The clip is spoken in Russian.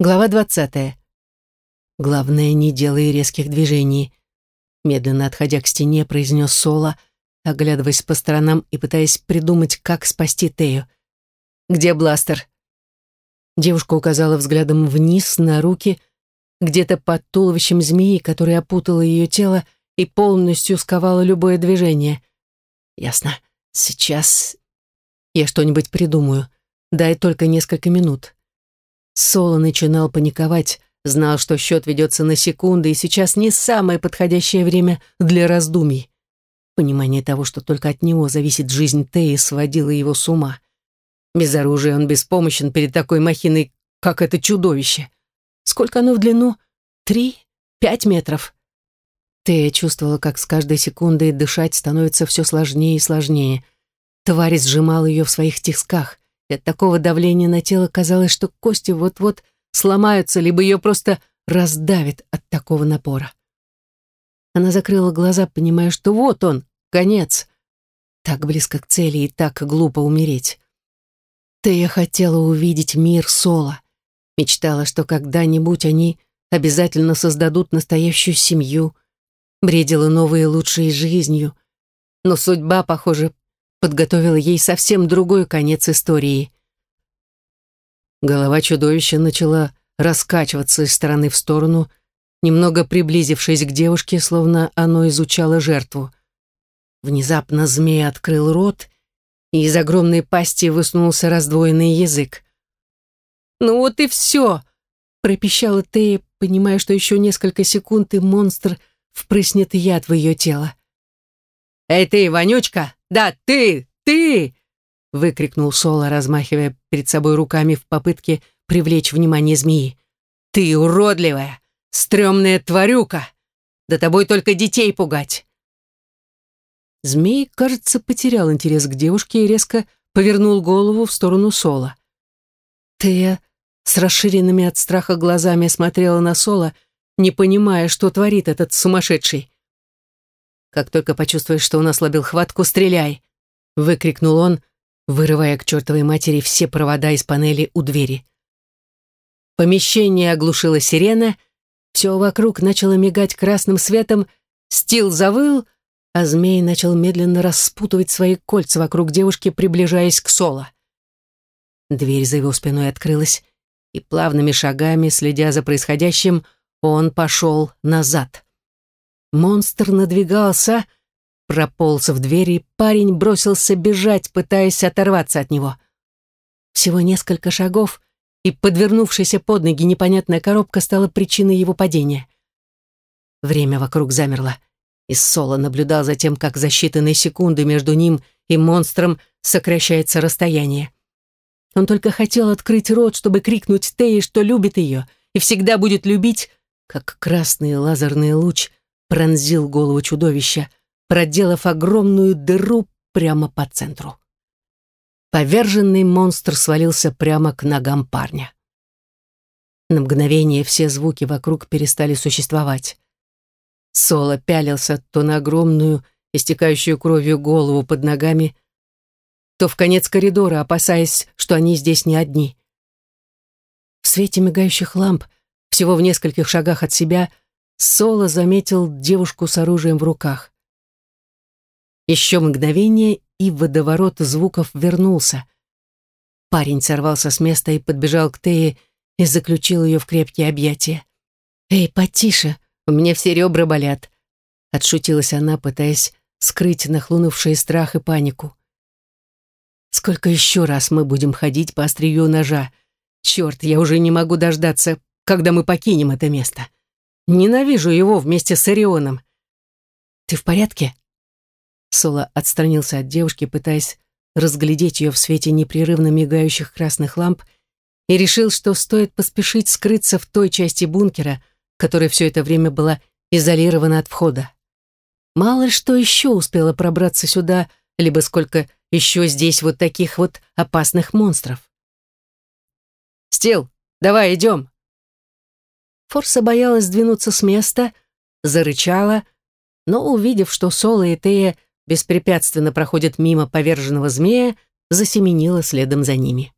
Глава двадцатая. Главное, не делай резких движений. Медленно отходя к стене, произнес Соло, оглядываясь по сторонам и пытаясь придумать, как спасти Тею. «Где бластер?» Девушка указала взглядом вниз на руки, где-то под туловищем змеи, которая опутала ее тело и полностью сковала любое движение. «Ясно. Сейчас я что-нибудь придумаю. Дай только несколько минут». Соло начинал паниковать, знал, что счет ведется на секунды, и сейчас не самое подходящее время для раздумий. Понимание того, что только от него зависит жизнь Теи, сводило его с ума. Без оружия он беспомощен перед такой махиной, как это чудовище. Сколько оно в длину? Три? Пять метров? Тея чувствовала, как с каждой секундой дышать становится все сложнее и сложнее. Тварь сжимала ее в своих тисках и от такого давления на тело казалось, что кости вот-вот сломаются, либо ее просто раздавит от такого напора. Она закрыла глаза, понимая, что вот он, конец. Так близко к цели и так глупо умереть. Тея хотела увидеть мир Соло. Мечтала, что когда-нибудь они обязательно создадут настоящую семью. Бредила новой и лучшей жизнью. Но судьба, похоже, подготовила ей совсем другой конец истории. Голова чудовища начала раскачиваться из стороны в сторону, немного приблизившись к девушке, словно оно изучало жертву. Внезапно змея открыл рот, и из огромной пасти высунулся раздвоенный язык. «Ну вот и все!» — пропищала Тея, понимая, что еще несколько секунд, и монстр впрыснет яд в ее тело. «Эй ты, вонючка! Да, ты! Ты!» — выкрикнул Соло, размахивая перед собой руками в попытке привлечь внимание змеи. «Ты уродливая, стрёмная тварюка! Да тобой только детей пугать!» Змей, кажется, потерял интерес к девушке и резко повернул голову в сторону Сола. Тея с расширенными от страха глазами смотрела на Сола, не понимая, что творит этот сумасшедший. Как только почувствуешь, что он ослабил хватку, стреляй!» — выкрикнул он, вырывая к чертовой матери все провода из панели у двери. Помещение оглушила сирена, все вокруг начало мигать красным светом, стил завыл, а змей начал медленно распутывать свои кольца вокруг девушки, приближаясь к Соло. Дверь за его спиной открылась, и плавными шагами, следя за происходящим, он пошел назад. Монстр надвигался, прополз в двери, парень бросился бежать, пытаясь оторваться от него. Всего несколько шагов, и подвернувшаяся под ноги непонятная коробка стала причиной его падения. Время вокруг замерло, и Соло наблюдал за тем, как за считанные секунды между ним и монстром сокращается расстояние. Он только хотел открыть рот, чтобы крикнуть Теи, что любит ее и всегда будет любить, как красный лазерный луч пронзил голову чудовища, проделав огромную дыру прямо по центру. Поверженный монстр свалился прямо к ногам парня. На мгновение все звуки вокруг перестали существовать. Соло пялился то на огромную, истекающую кровью голову под ногами, то в конец коридора, опасаясь, что они здесь не одни. В свете мигающих ламп, всего в нескольких шагах от себя, Соло заметил девушку с оружием в руках. Еще мгновение, и водоворот звуков вернулся. Парень сорвался с места и подбежал к Тее и заключил ее в крепкие объятия. «Эй, потише, у меня все ребра болят», — отшутилась она, пытаясь скрыть нахлынувший страх и панику. «Сколько еще раз мы будем ходить по острию ножа? Черт, я уже не могу дождаться, когда мы покинем это место». Ненавижу его вместе с Орионом. Ты в порядке? Соло отстранился от девушки, пытаясь разглядеть ее в свете непрерывно мигающих красных ламп, и решил, что стоит поспешить скрыться в той части бункера, которая все это время была изолирована от входа. Мало что еще успело пробраться сюда, либо сколько еще здесь вот таких вот опасных монстров. «Стил, давай идем!» Форса боялась двинуться с места, зарычала, но, увидев, что Соло и Тея беспрепятственно проходят мимо поверженного змея, засеменила следом за ними.